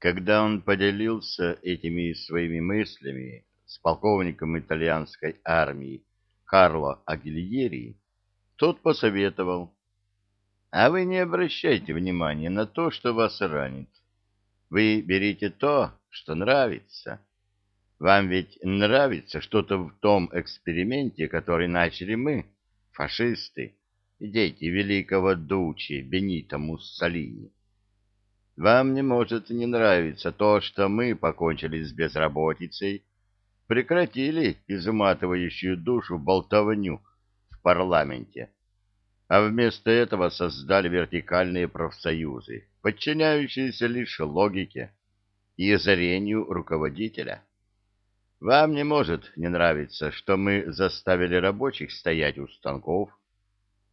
Когда он поделился этими своими мыслями с полковником итальянской армии Карло Агильери, тот посоветовал, «А вы не обращайте внимания на то, что вас ранит. Вы берите то, что нравится. Вам ведь нравится что-то в том эксперименте, который начали мы, фашисты, дети великого Дучи Бенита Муссолини. Вам не может не нравиться то, что мы покончили с безработицей, прекратили изматывающую душу болтовню в парламенте, а вместо этого создали вертикальные профсоюзы, подчиняющиеся лишь логике и озарению руководителя. Вам не может не нравиться, что мы заставили рабочих стоять у станков,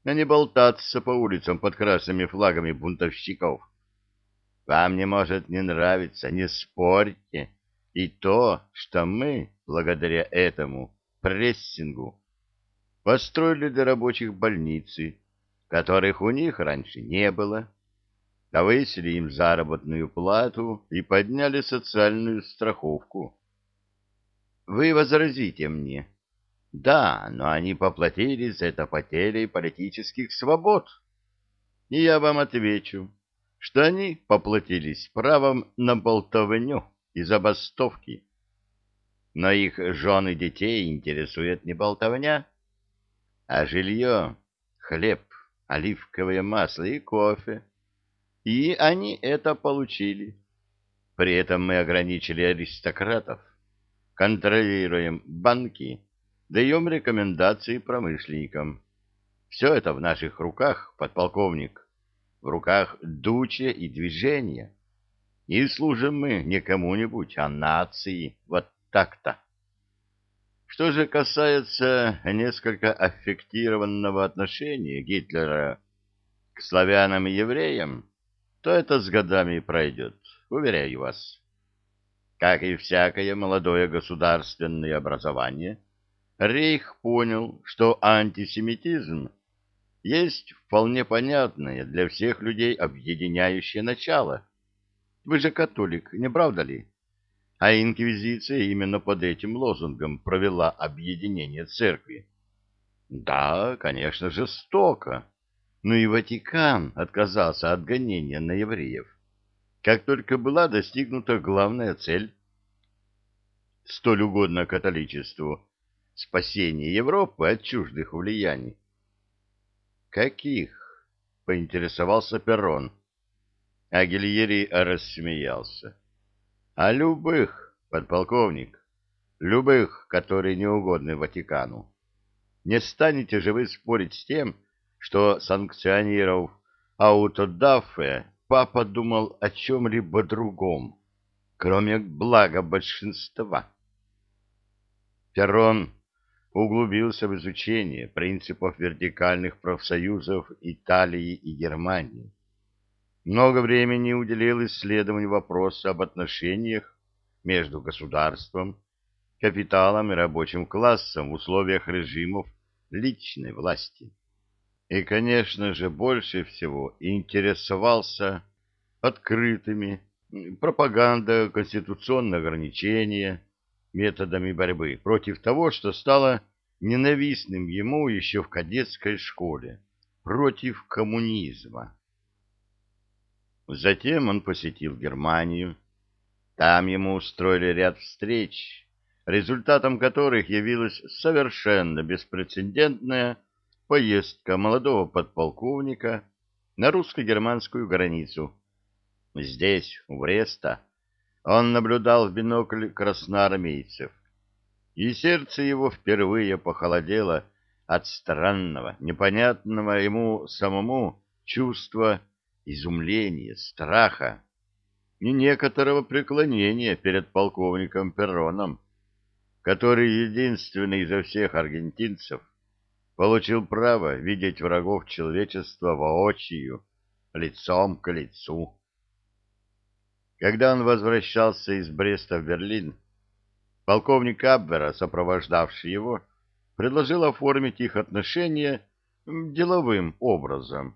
а не болтаться по улицам под красными флагами бунтовщиков. Вам не может не нравиться, не спорьте, и то, что мы, благодаря этому прессингу, построили для рабочих больницы, которых у них раньше не было, повысили им заработную плату и подняли социальную страховку. Вы возразите мне, да, но они поплатились за это потерей политических свобод. И я вам отвечу, что они поплатились правом на болтовню и забастовки. Но их жены детей интересует не болтовня, а жилье, хлеб, оливковое масло и кофе. И они это получили. При этом мы ограничили аристократов, контролируем банки, даем рекомендации промышленникам. Все это в наших руках, подполковник, в руках дуче и движения. И служим мы не кому-нибудь, а нации. Вот так-то. Что же касается несколько аффектированного отношения Гитлера к славянам и евреям, то это с годами пройдет, уверяю вас. Как и всякое молодое государственное образование, Рейх понял, что антисемитизм есть вполне понятное для всех людей объединяющее начало. Вы же католик, не правда ли? А инквизиция именно под этим лозунгом провела объединение церкви. Да, конечно, жестоко, но и Ватикан отказался от гонения на евреев, как только была достигнута главная цель. Столь угодно католичеству спасение Европы от чуждых влияний. «Каких?» — поинтересовался Перрон. А Гильери рассмеялся. «А любых, подполковник, любых, которые не угодны Ватикану. Не станете же вы спорить с тем, что, санкционировав аутодафе, папа думал о чем-либо другом, кроме блага большинства?» Перрон углубился в изучение принципов вертикальных профсоюзов Италии и Германии. Много времени уделил исследованию вопроса об отношениях между государством, капиталом и рабочим классом в условиях режимов личной власти. И, конечно же, больше всего интересовался открытыми пропаганда конституционного ограничения, методами борьбы против того, что стало ненавистным ему еще в кадетской школе, против коммунизма. Затем он посетил Германию. Там ему устроили ряд встреч, результатом которых явилась совершенно беспрецедентная поездка молодого подполковника на русско-германскую границу. Здесь, у Бреста, он наблюдал в бинокль красноармейцев, и сердце его впервые похолодело от странного, непонятного ему самому чувства изумления, страха и некоторого преклонения перед полковником Перроном, который единственный изо всех аргентинцев получил право видеть врагов человечества воочию, лицом к лицу. Когда он возвращался из Бреста в Берлин, полковник Абвера, сопровождавший его, предложил оформить их отношения деловым образом.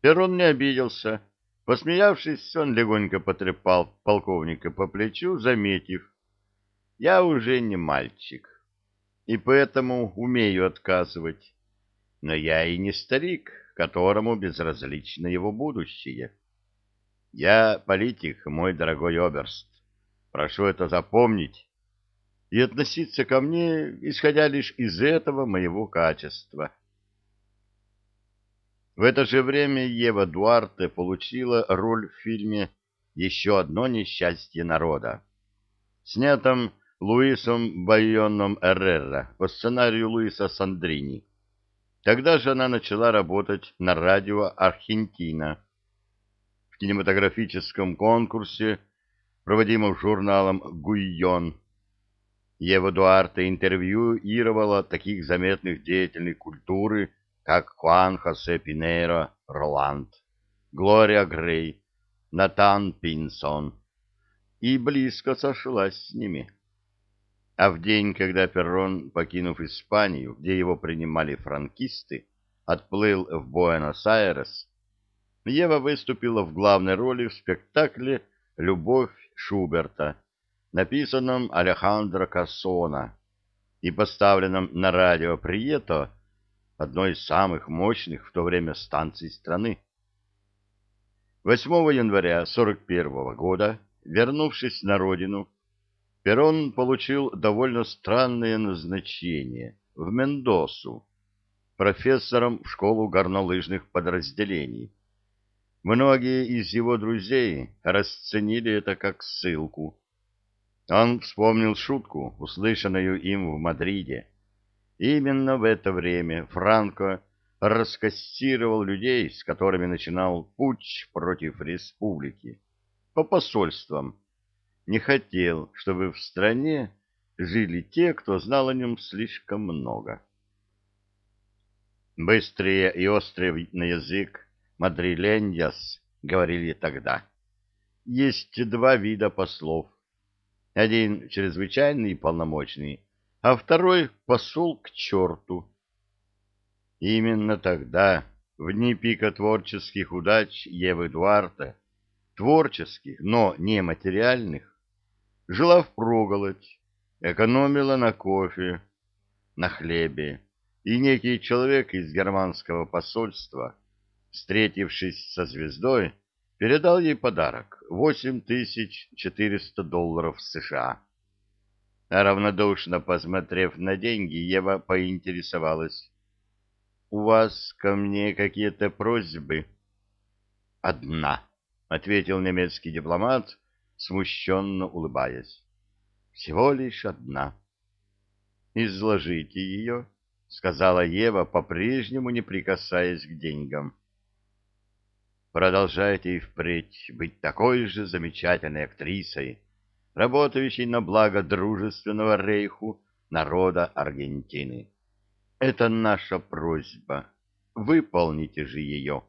Перрон не обиделся Посмеявшись, он легонько потрепал полковника по плечу, заметив, «Я уже не мальчик, и поэтому умею отказывать, но я и не старик, которому безразлично его будущее. Я политик, мой дорогой оберст, прошу это запомнить и относиться ко мне, исходя лишь из этого моего качества». В это же время Ева Дуарте получила роль в фильме «Еще одно несчастье народа», снятом Луисом Байоном Эррера по сценарию Луиса Сандрини. Тогда же она начала работать на радио «Аргентина» кинематографическом конкурсе, проводимом журналом «Гуйон». Ева Дуарте интервьюировала таких заметных деятелей культуры, как Хуан Хосе Пинейро Роланд, Глория Грей, Натан Пинсон, и близко сошлась с ними. А в день, когда Перрон, покинув Испанию, где его принимали франкисты, отплыл в Буэнос-Айрес, Ева выступила в главной роли в спектакле «Любовь Шуберта», написанном Алехандро Кассона и поставленном на радио Прието одной из самых мощных в то время станций страны. 8 января 41 года, вернувшись на родину, Перрон получил довольно странное назначение в Мендосу, профессором в школу горнолыжных подразделений. Многие из его друзей расценили это как ссылку. Он вспомнил шутку, услышанную им в Мадриде, Именно в это время Франко раскассировал людей, с которыми начинал путь против республики, по посольствам. Не хотел, чтобы в стране жили те, кто знал о нем слишком много. Быстрые и острые на язык мадрилендяс говорили тогда. Есть два вида послов. Один чрезвычайный и полномочный, а второй посол к черту. Именно тогда, в дни пика творческих удач Евы Дуарта, творческих, но не материальных, жила впроголодь, экономила на кофе, на хлебе, и некий человек из германского посольства, встретившись со звездой, передал ей подарок — 8400 долларов США. Равнодушно посмотрев на деньги, Ева поинтересовалась. — У вас ко мне какие-то просьбы? — Одна, — ответил немецкий дипломат, смущенно улыбаясь. — Всего лишь одна. — Изложите ее, — сказала Ева, по-прежнему не прикасаясь к деньгам. — Продолжайте и впредь быть такой же замечательной актрисой, — работающий на благо дружественного рейху народа Аргентины. Это наша просьба. Выполните же ее.